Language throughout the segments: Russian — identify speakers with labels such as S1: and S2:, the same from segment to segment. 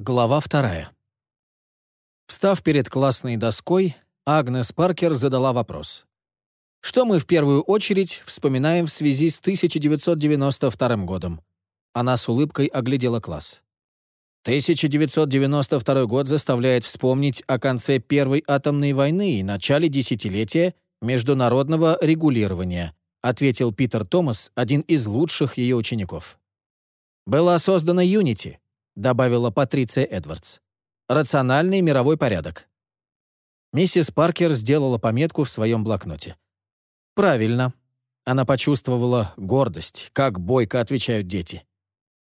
S1: Глава вторая. Встав перед классной доской, Агнес Паркер задала вопрос. Что мы в первую очередь вспоминаем в связи с 1992 годом? Она с улыбкой оглядела класс. 1992 год заставляет вспомнить о конце Первой атомной войны и начале десятилетия международного регулирования, ответил Питер Томас, один из лучших ее учеников. Была создана Unity, добавила Патриция Эдвардс. «Рациональный мировой порядок». Миссис Паркер сделала пометку в своем блокноте. «Правильно». Она почувствовала гордость, как бойко отвечают дети.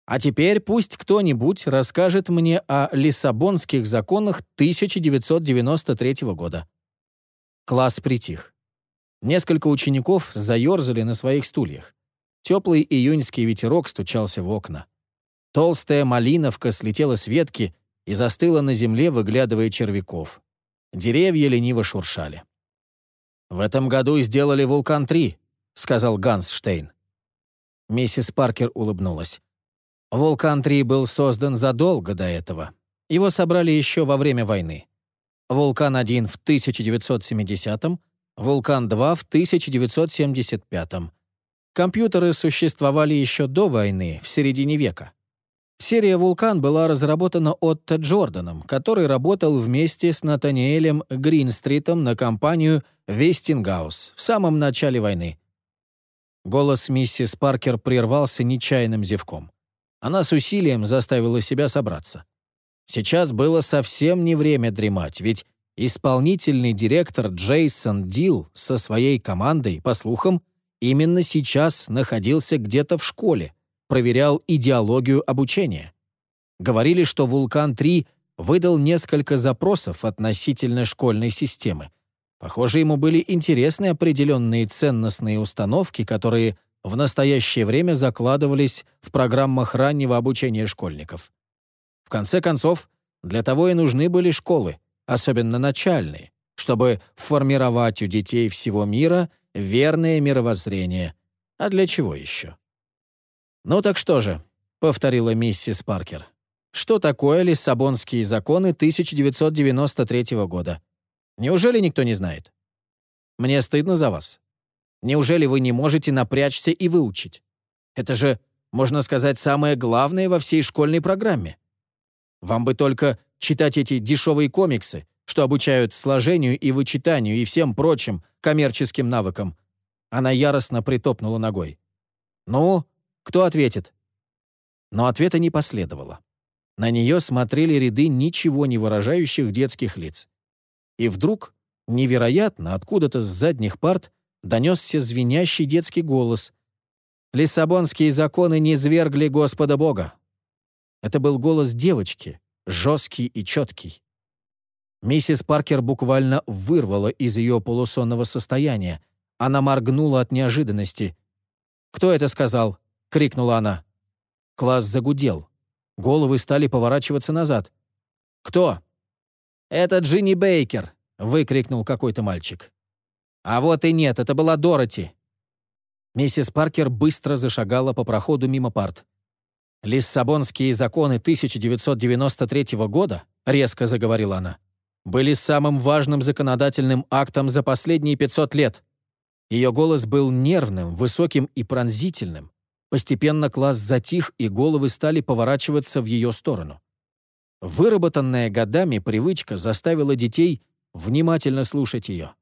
S1: А теперь пусть кто-нибудь расскажет мне о Лиссабонских законах 1993 года. Класс притих. Несколько учеников заерзали на своих стульях. Теплый июньский ветерок стучался в окна. Толстая малиновка слетела с ветки и застыла на земле, выглядывая червяков. Деревья лениво шуршали. «В этом году сделали «Вулкан-3», — сказал Ганс Штейн. Миссис Паркер улыбнулась. «Вулкан-3» был создан задолго до этого. Его собрали еще во время войны. «Вулкан-1» в 1970-м, «Вулкан-2» в 1975-м. Компьютеры существовали еще до войны, в середине века. Серия «Вулкан» была разработана Отто Джорданом, который работал вместе с Натаниэлем Гринстритом на компанию «Вестингаус» в самом начале войны. Голос миссис Паркер прервался нечаянным зевком. Она с усилием заставила себя собраться. Сейчас было совсем не время дремать, ведь исполнительный директор Джейсон Дил со своей командой, по слухам, именно сейчас находился где-то в школе, проверял идеологию обучения. Говорили, что «Вулкан-3» выдал несколько запросов относительно школьной системы. Похоже, ему были интересны определенные ценностные установки, которые в настоящее время закладывались в программах раннего обучения школьников. В конце концов, для того и нужны были школы, особенно начальные, чтобы формировать у детей всего мира верное мировоззрение. А для чего еще? «Ну так что же», — повторила миссис Паркер. «Что такое Лиссабонские законы 1993 года? Неужели никто не знает? Мне стыдно за вас. Неужели вы не можете напрячься и выучить? Это же, можно сказать, самое главное во всей школьной программе. Вам бы только читать эти дешевые комиксы, что обучают сложению и вычитанию и всем прочим коммерческим навыкам». Она яростно притопнула ногой. «Ну, кто ответит?» Но ответа не последовало. На нее смотрели ряды ничего не выражающих детских лиц. И вдруг, невероятно, откуда-то с задних парт донесся звенящий детский голос. «Лиссабонские законы не свергли Господа Бога». Это был голос девочки, жесткий и четкий. Миссис Паркер буквально вырвала из ее полусонного состояния. Она моргнула от неожиданности. «Кто это сказал?» — крикнула она. Класс загудел. Головы стали поворачиваться назад. «Кто?» «Это Джинни Бейкер», — выкрикнул какой-то мальчик. «А вот и нет, это была Дороти». Миссис Паркер быстро зашагала по проходу мимо парт. «Лиссабонские законы 1993 года», — резко заговорила она, «были самым важным законодательным актом за последние 500 лет». Ее голос был нервным, высоким и пронзительным. Постепенно класс затих, и головы стали поворачиваться в ее сторону. Выработанная годами привычка заставила детей внимательно слушать ее.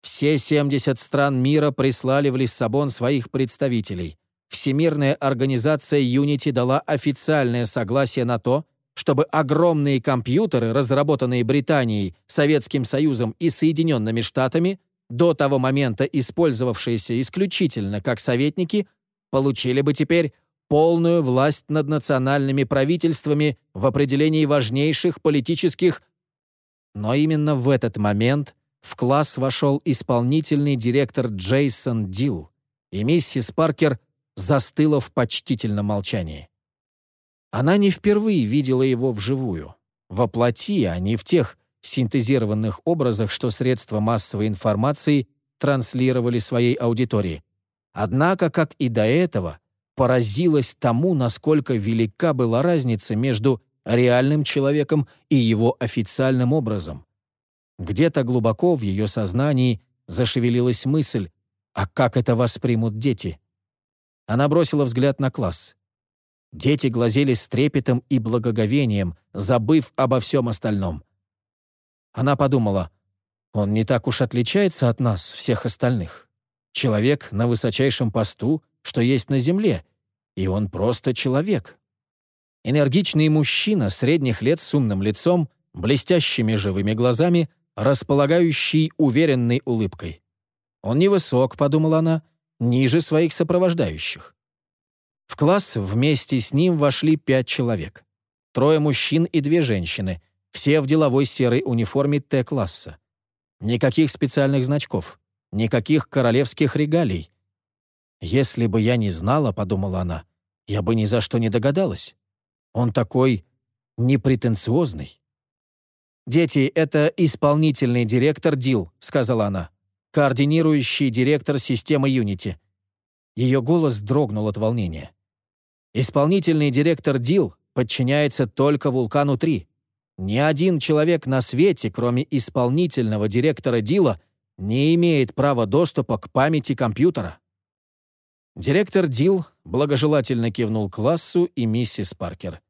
S1: Все 70 стран мира прислали в Лиссабон своих представителей. Всемирная организация Unity дала официальное согласие на то, чтобы огромные компьютеры, разработанные Британией, Советским Союзом и Соединенными Штатами, до того момента использовавшиеся исключительно как советники, получили бы теперь полную власть над национальными правительствами в определении важнейших политических... Но именно в этот момент в класс вошел исполнительный директор Джейсон Дилл, и миссис Паркер застыла в почтительном молчании. Она не впервые видела его вживую, во плоти, а не в тех синтезированных образах, что средства массовой информации транслировали своей аудитории. Однако, как и до этого, поразилась тому, насколько велика была разница между реальным человеком и его официальным образом. Где-то глубоко в ее сознании зашевелилась мысль, а как это воспримут дети? Она бросила взгляд на класс. Дети глазели с трепетом и благоговением, забыв обо всем остальном. Она подумала, он не так уж отличается от нас, всех остальных. Человек на высочайшем посту, что есть на земле, и он просто человек. Энергичный мужчина средних лет с умным лицом, блестящими живыми глазами, располагающий уверенной улыбкой. Он невысок, подумала она, ниже своих сопровождающих. В класс вместе с ним вошли пять человек. Трое мужчин и две женщины, все в деловой серой униформе Т-класса. Никаких специальных значков, никаких королевских регалий. «Если бы я не знала, — подумала она, — я бы ни за что не догадалась. Он такой непретенциозный». «Дети — это исполнительный директор ДИЛ», — сказала она, «координирующий директор системы Unity». Ее голос дрогнул от волнения. «Исполнительный директор ДИЛ подчиняется только Вулкану-3. Ни один человек на свете, кроме исполнительного директора ДИЛа, не имеет права доступа к памяти компьютера». Директор ДИЛ благожелательно кивнул классу и миссис Паркер.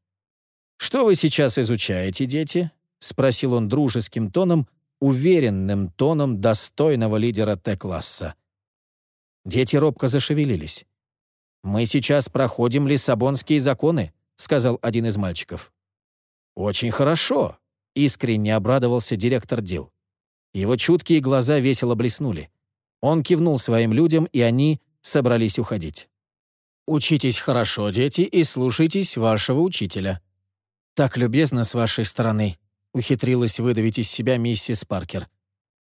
S1: «Что вы сейчас изучаете, дети?» — спросил он дружеским тоном, уверенным тоном достойного лидера Т-класса. Дети робко зашевелились. «Мы сейчас проходим Лиссабонские законы», — сказал один из мальчиков. «Очень хорошо», — искренне обрадовался директор дел. Его чуткие глаза весело блеснули. Он кивнул своим людям, и они собрались уходить. «Учитесь хорошо, дети, и слушайтесь вашего учителя». «Так любезно с вашей стороны», ухитрилась выдавить из себя миссис Паркер.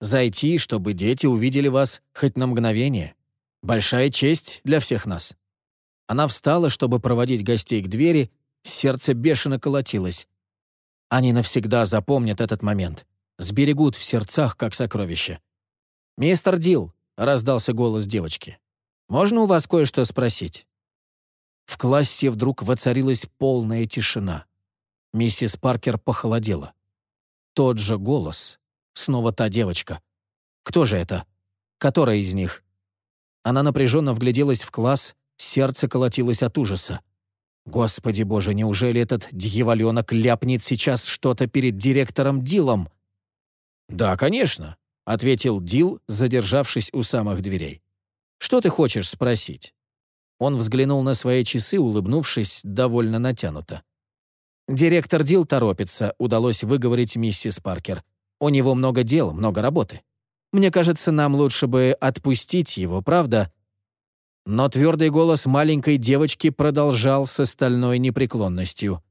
S1: «Зайти, чтобы дети увидели вас хоть на мгновение. Большая честь для всех нас». Она встала, чтобы проводить гостей к двери, сердце бешено колотилось. Они навсегда запомнят этот момент, сберегут в сердцах, как сокровище. «Мистер Дил», — раздался голос девочки, — «можно у вас кое-что спросить?» В классе вдруг воцарилась полная тишина. Миссис Паркер похолодела. Тот же голос. Снова та девочка. Кто же это? Которая из них? Она напряженно вгляделась в класс, сердце колотилось от ужаса. Господи боже, неужели этот дьяволенок ляпнет сейчас что-то перед директором Дилом? «Да, конечно», — ответил Дил, задержавшись у самых дверей. «Что ты хочешь спросить?» Он взглянул на свои часы, улыбнувшись довольно натянуто. «Директор Дил торопится», — удалось выговорить миссис Паркер. «У него много дел, много работы. Мне кажется, нам лучше бы отпустить его, правда?» Но твердый голос маленькой девочки продолжал с остальной непреклонностью.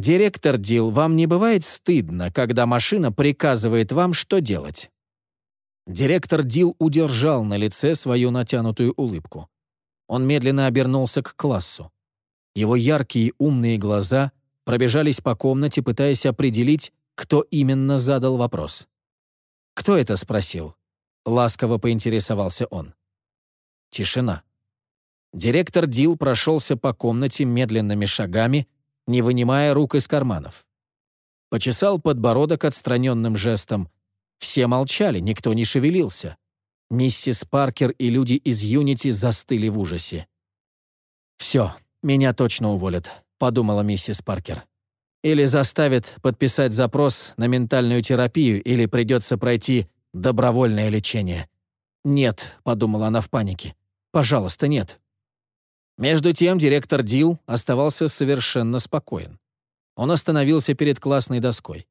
S1: «Директор Дил, вам не бывает стыдно, когда машина приказывает вам, что делать?» Директор Дил удержал на лице свою натянутую улыбку. Он медленно обернулся к классу. Его яркие умные глаза пробежались по комнате, пытаясь определить, кто именно задал вопрос. «Кто это?» — спросил. Ласково поинтересовался он. Тишина. Директор Дил прошелся по комнате медленными шагами, не вынимая рук из карманов. Почесал подбородок отстраненным жестом. Все молчали, никто не шевелился. Миссис Паркер и люди из Юнити застыли в ужасе. «Все, меня точно уволят подумала миссис Паркер. Или заставит подписать запрос на ментальную терапию, или придется пройти добровольное лечение. «Нет», — подумала она в панике. «Пожалуйста, нет». Между тем директор Дил оставался совершенно спокоен. Он остановился перед классной доской.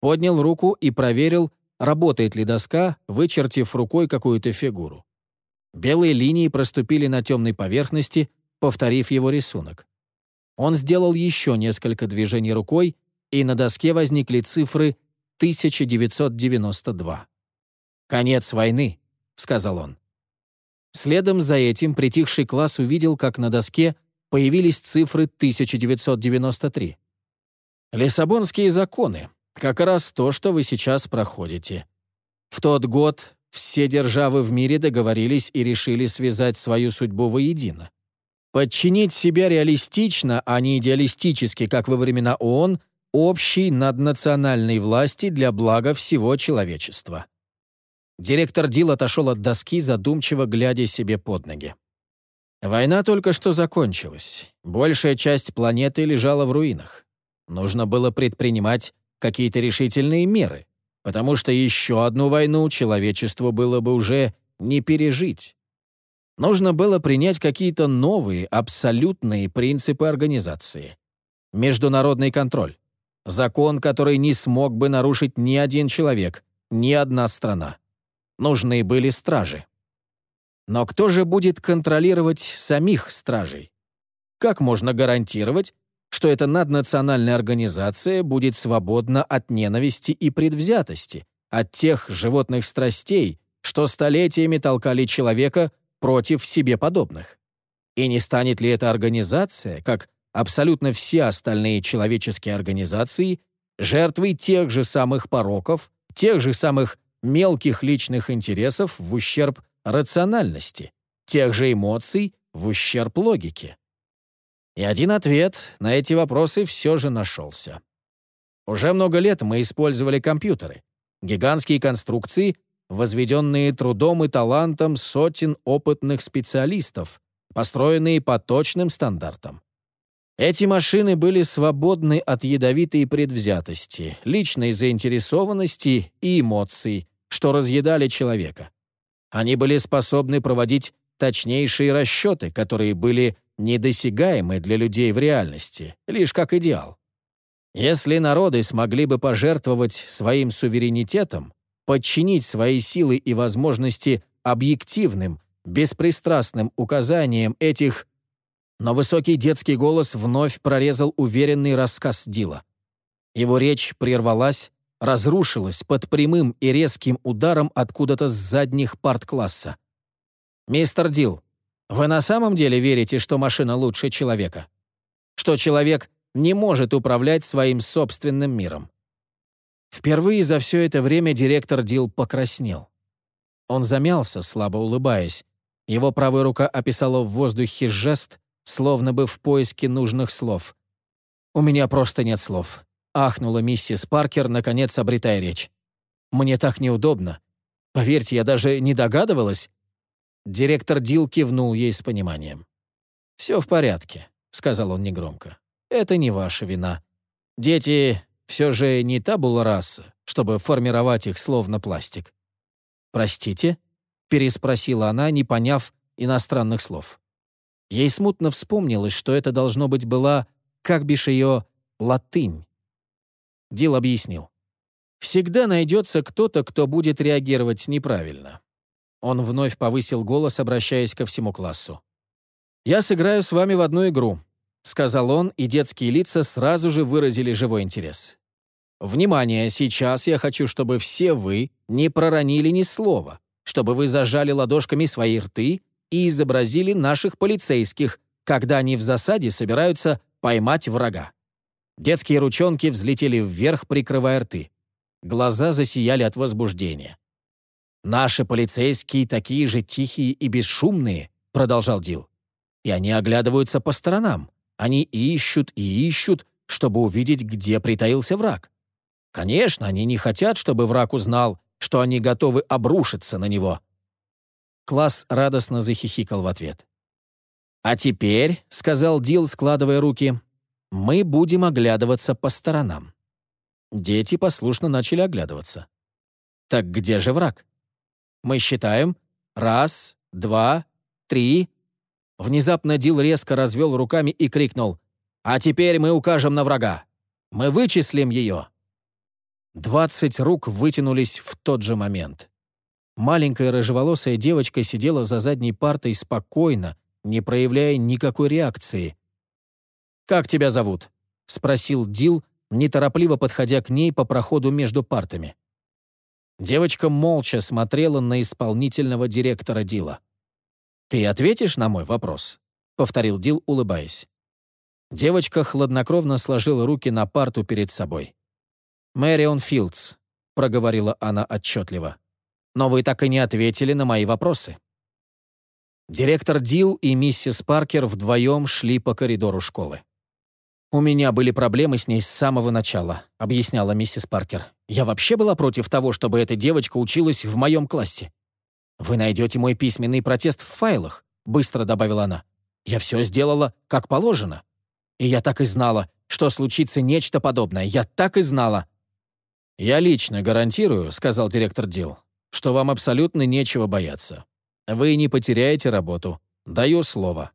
S1: Поднял руку и проверил, работает ли доска, вычертив рукой какую-то фигуру. Белые линии проступили на темной поверхности, повторив его рисунок. Он сделал еще несколько движений рукой, и на доске возникли цифры 1992. «Конец войны», — сказал он. Следом за этим притихший класс увидел, как на доске появились цифры 1993. «Лиссабонские законы — как раз то, что вы сейчас проходите. В тот год все державы в мире договорились и решили связать свою судьбу воедино. Подчинить себя реалистично, а не идеалистически, как во времена ООН, общей наднациональной власти для блага всего человечества. Директор Дил отошел от доски, задумчиво глядя себе под ноги. Война только что закончилась. Большая часть планеты лежала в руинах. Нужно было предпринимать какие-то решительные меры, потому что еще одну войну человечеству было бы уже не пережить. Нужно было принять какие-то новые, абсолютные принципы организации. Международный контроль. Закон, который не смог бы нарушить ни один человек, ни одна страна. Нужны были стражи. Но кто же будет контролировать самих стражей? Как можно гарантировать, что эта наднациональная организация будет свободна от ненависти и предвзятости, от тех животных страстей, что столетиями толкали человека против себе подобных? И не станет ли эта организация, как абсолютно все остальные человеческие организации, жертвой тех же самых пороков, тех же самых мелких личных интересов в ущерб рациональности, тех же эмоций в ущерб логике? И один ответ на эти вопросы все же нашелся. Уже много лет мы использовали компьютеры, гигантские конструкции, возведенные трудом и талантом сотен опытных специалистов, построенные по точным стандартам. Эти машины были свободны от ядовитой предвзятости, личной заинтересованности и эмоций, что разъедали человека. Они были способны проводить точнейшие расчеты, которые были недосягаемы для людей в реальности, лишь как идеал. Если народы смогли бы пожертвовать своим суверенитетом, подчинить свои силы и возможности объективным, беспристрастным указаниям этих... Но высокий детский голос вновь прорезал уверенный рассказ Дила. Его речь прервалась, разрушилась под прямым и резким ударом откуда-то с задних парт класса. «Мистер Дил, вы на самом деле верите, что машина лучше человека? Что человек не может управлять своим собственным миром?» Впервые за все это время директор Дил покраснел. Он замялся, слабо улыбаясь. Его правая рука описала в воздухе жест, словно бы в поиске нужных слов. «У меня просто нет слов», — ахнула миссис Паркер, наконец обретая речь. «Мне так неудобно. Поверьте, я даже не догадывалась». Директор Дил кивнул ей с пониманием. «Все в порядке», — сказал он негромко. «Это не ваша вина. Дети все же не та была раса, чтобы формировать их словно пластик. «Простите?» — переспросила она, не поняв иностранных слов. Ей смутно вспомнилось, что это должно быть была, как бишь ее, латынь. Дил объяснил. «Всегда найдется кто-то, кто будет реагировать неправильно». Он вновь повысил голос, обращаясь ко всему классу. «Я сыграю с вами в одну игру. — сказал он, и детские лица сразу же выразили живой интерес. «Внимание! Сейчас я хочу, чтобы все вы не проронили ни слова, чтобы вы зажали ладошками свои рты и изобразили наших полицейских, когда они в засаде собираются поймать врага». Детские ручонки взлетели вверх, прикрывая рты. Глаза засияли от возбуждения. «Наши полицейские такие же тихие и бесшумные», — продолжал Дил. «И они оглядываются по сторонам. Они ищут и ищут, чтобы увидеть, где притаился враг. Конечно, они не хотят, чтобы враг узнал, что они готовы обрушиться на него. Класс радостно захихикал в ответ. «А теперь», — сказал Дил, складывая руки, — «мы будем оглядываться по сторонам». Дети послушно начали оглядываться. «Так где же враг?» «Мы считаем. Раз, два, три, Внезапно Дил резко развел руками и крикнул «А теперь мы укажем на врага! Мы вычислим ее!» Двадцать рук вытянулись в тот же момент. Маленькая рыжеволосая девочка сидела за задней партой спокойно, не проявляя никакой реакции. «Как тебя зовут?» — спросил Дил, неторопливо подходя к ней по проходу между партами. Девочка молча смотрела на исполнительного директора Дила. «Ты ответишь на мой вопрос?» — повторил Дил, улыбаясь. Девочка хладнокровно сложила руки на парту перед собой. «Мэрион Филдс», — проговорила она отчетливо. «Но вы так и не ответили на мои вопросы». Директор Дил и миссис Паркер вдвоем шли по коридору школы. «У меня были проблемы с ней с самого начала», — объясняла миссис Паркер. «Я вообще была против того, чтобы эта девочка училась в моем классе». «Вы найдете мой письменный протест в файлах», — быстро добавила она. «Я все сделала, как положено. И я так и знала, что случится нечто подобное. Я так и знала». «Я лично гарантирую», — сказал директор Дил, «что вам абсолютно нечего бояться. Вы не потеряете работу. Даю слово».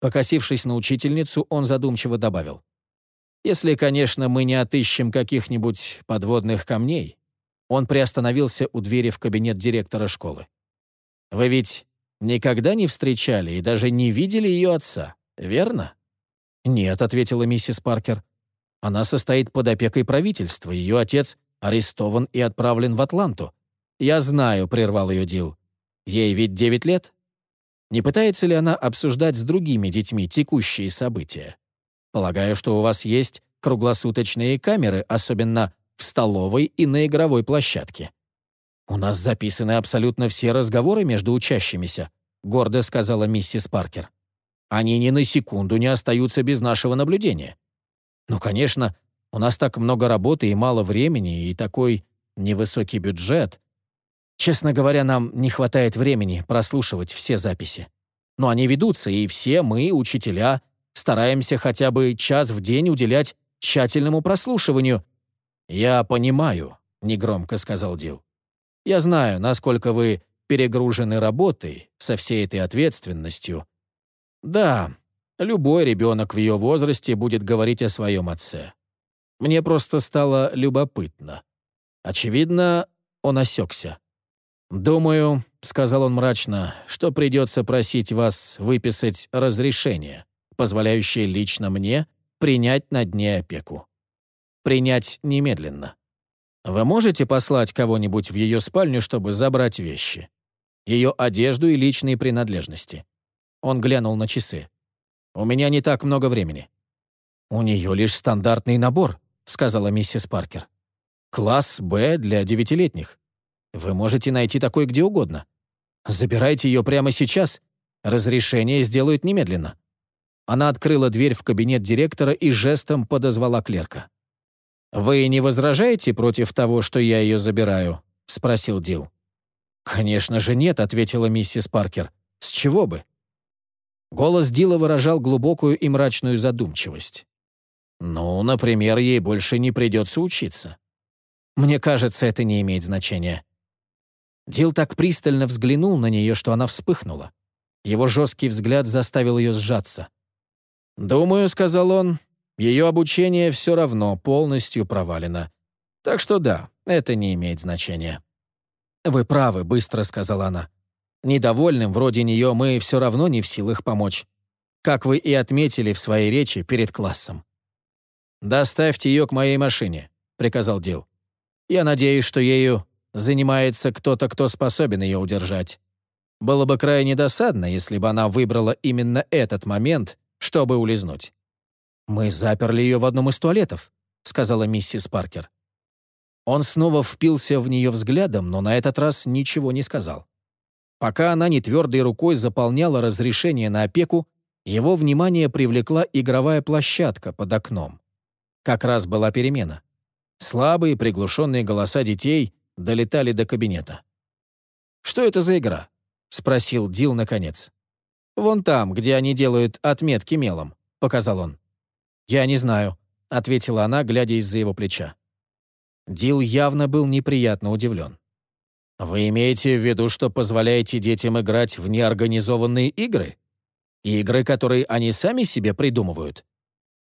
S1: Покосившись на учительницу, он задумчиво добавил. «Если, конечно, мы не отыщем каких-нибудь подводных камней». Он приостановился у двери в кабинет директора школы. «Вы ведь никогда не встречали и даже не видели ее отца, верно?» «Нет», — ответила миссис Паркер. «Она состоит под опекой правительства. Ее отец арестован и отправлен в Атланту». «Я знаю», — прервал ее Дил. «Ей ведь девять лет?» Не пытается ли она обсуждать с другими детьми текущие события? Полагаю, что у вас есть круглосуточные камеры, особенно в столовой и на игровой площадке. «У нас записаны абсолютно все разговоры между учащимися», гордо сказала миссис Паркер. «Они ни на секунду не остаются без нашего наблюдения. Ну, конечно, у нас так много работы и мало времени, и такой невысокий бюджет. Честно говоря, нам не хватает времени прослушивать все записи. Но они ведутся, и все мы, учителя, стараемся хотя бы час в день уделять тщательному прослушиванию. «Я понимаю», — негромко сказал Дил. «Я знаю, насколько вы перегружены работой, со всей этой ответственностью. Да, любой ребенок в ее возрасте будет говорить о своем отце. Мне просто стало любопытно. Очевидно, он осекся. «Думаю», — сказал он мрачно, — «что придется просить вас выписать разрешение, позволяющее лично мне принять над ней опеку. Принять немедленно. Вы можете послать кого-нибудь в ее спальню, чтобы забрать вещи? Ее одежду и личные принадлежности?» Он глянул на часы. «У меня не так много времени». «У нее лишь стандартный набор», — сказала миссис Паркер. «Класс Б для девятилетних. Вы можете найти такой где угодно. Забирайте ее прямо сейчас. Разрешение сделают немедленно». Она открыла дверь в кабинет директора и жестом подозвала клерка. «Вы не возражаете против того, что я ее забираю?» — спросил Дил. «Конечно же нет», — ответила миссис Паркер. «С чего бы?» Голос Дила выражал глубокую и мрачную задумчивость. «Ну, например, ей больше не придется учиться. Мне кажется, это не имеет значения. Дил так пристально взглянул на нее, что она вспыхнула. Его жесткий взгляд заставил ее сжаться. «Думаю», — сказал он, — «ее обучение все равно полностью провалено. Так что да, это не имеет значения». «Вы правы», — быстро сказала она. «Недовольным вроде нее мы все равно не в силах помочь. Как вы и отметили в своей речи перед классом». «Доставьте ее к моей машине», — приказал Дил. «Я надеюсь, что ею занимается кто-то, кто способен ее удержать. Было бы крайне досадно, если бы она выбрала именно этот момент, чтобы улизнуть. «Мы заперли ее в одном из туалетов», — сказала миссис Паркер. Он снова впился в нее взглядом, но на этот раз ничего не сказал. Пока она нетвердой рукой заполняла разрешение на опеку, его внимание привлекла игровая площадка под окном. Как раз была перемена. Слабые приглушенные голоса детей долетали до кабинета. «Что это за игра?» — спросил Дил наконец. «Вон там, где они делают отметки мелом», — показал он. «Я не знаю», — ответила она, глядя из-за его плеча. Дил явно был неприятно удивлен. «Вы имеете в виду, что позволяете детям играть в неорганизованные игры? Игры, которые они сами себе придумывают?»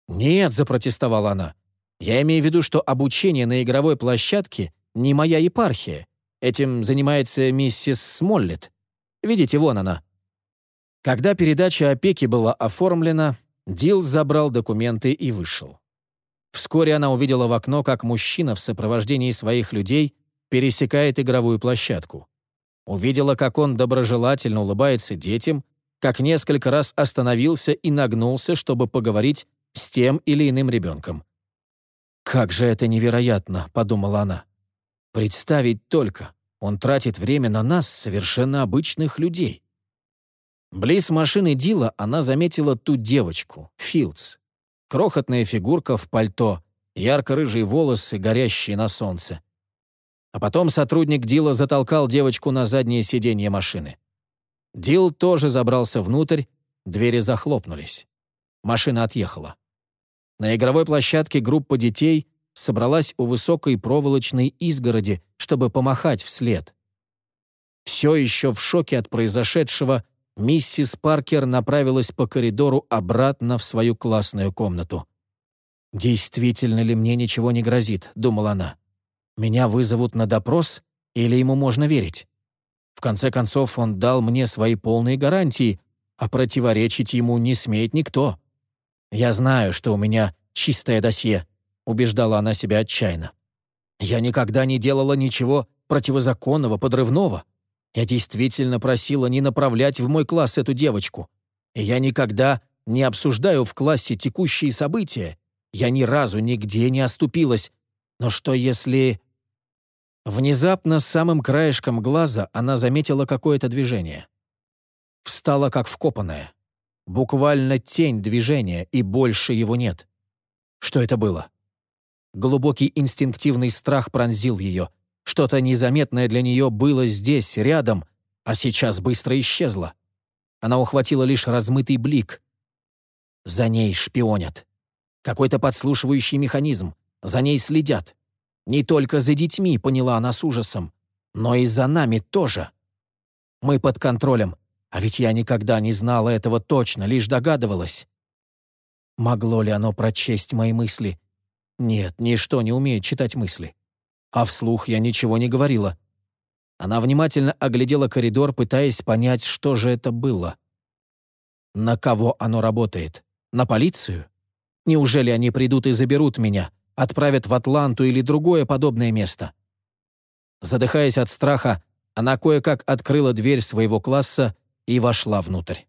S1: «Нет», — запротестовала она. «Я имею в виду, что обучение на игровой площадке не моя епархия. Этим занимается миссис Смоллет. Видите, вон она». Когда передача опеки была оформлена, Дил забрал документы и вышел. Вскоре она увидела в окно, как мужчина в сопровождении своих людей пересекает игровую площадку. Увидела, как он доброжелательно улыбается детям, как несколько раз остановился и нагнулся, чтобы поговорить с тем или иным ребенком. «Как же это невероятно!» — подумала она. Представить только, он тратит время на нас, совершенно обычных людей. Близ машины Дила она заметила ту девочку, Филдс. Крохотная фигурка в пальто, ярко-рыжие волосы, горящие на солнце. А потом сотрудник Дила затолкал девочку на заднее сиденье машины. Дил тоже забрался внутрь, двери захлопнулись. Машина отъехала. На игровой площадке группа детей собралась у высокой проволочной изгороди, чтобы помахать вслед. Все еще в шоке от произошедшего, миссис Паркер направилась по коридору обратно в свою классную комнату. «Действительно ли мне ничего не грозит?» — думала она. «Меня вызовут на допрос, или ему можно верить? В конце концов, он дал мне свои полные гарантии, а противоречить ему не смеет никто. Я знаю, что у меня чистое досье», — убеждала она себя отчаянно. «Я никогда не делала ничего противозаконного, подрывного. Я действительно просила не направлять в мой класс эту девочку. И я никогда не обсуждаю в классе текущие события. Я ни разу нигде не оступилась. Но что если... Внезапно, самым краешком глаза, она заметила какое-то движение. Встала как вкопанная. Буквально тень движения, и больше его нет. Что это было? Глубокий инстинктивный страх пронзил ее. Что-то незаметное для нее было здесь, рядом, а сейчас быстро исчезло. Она ухватила лишь размытый блик. За ней шпионят. Какой-то подслушивающий механизм. За ней следят. Не только за детьми, поняла она с ужасом, но и за нами тоже. Мы под контролем, а ведь я никогда не знала этого точно, лишь догадывалась. Могло ли оно прочесть мои мысли? Нет, ничто не умеет читать мысли а вслух я ничего не говорила. Она внимательно оглядела коридор, пытаясь понять, что же это было. На кого оно работает? На полицию? Неужели они придут и заберут меня, отправят в Атланту или другое подобное место? Задыхаясь от страха, она кое-как открыла дверь своего класса и вошла внутрь.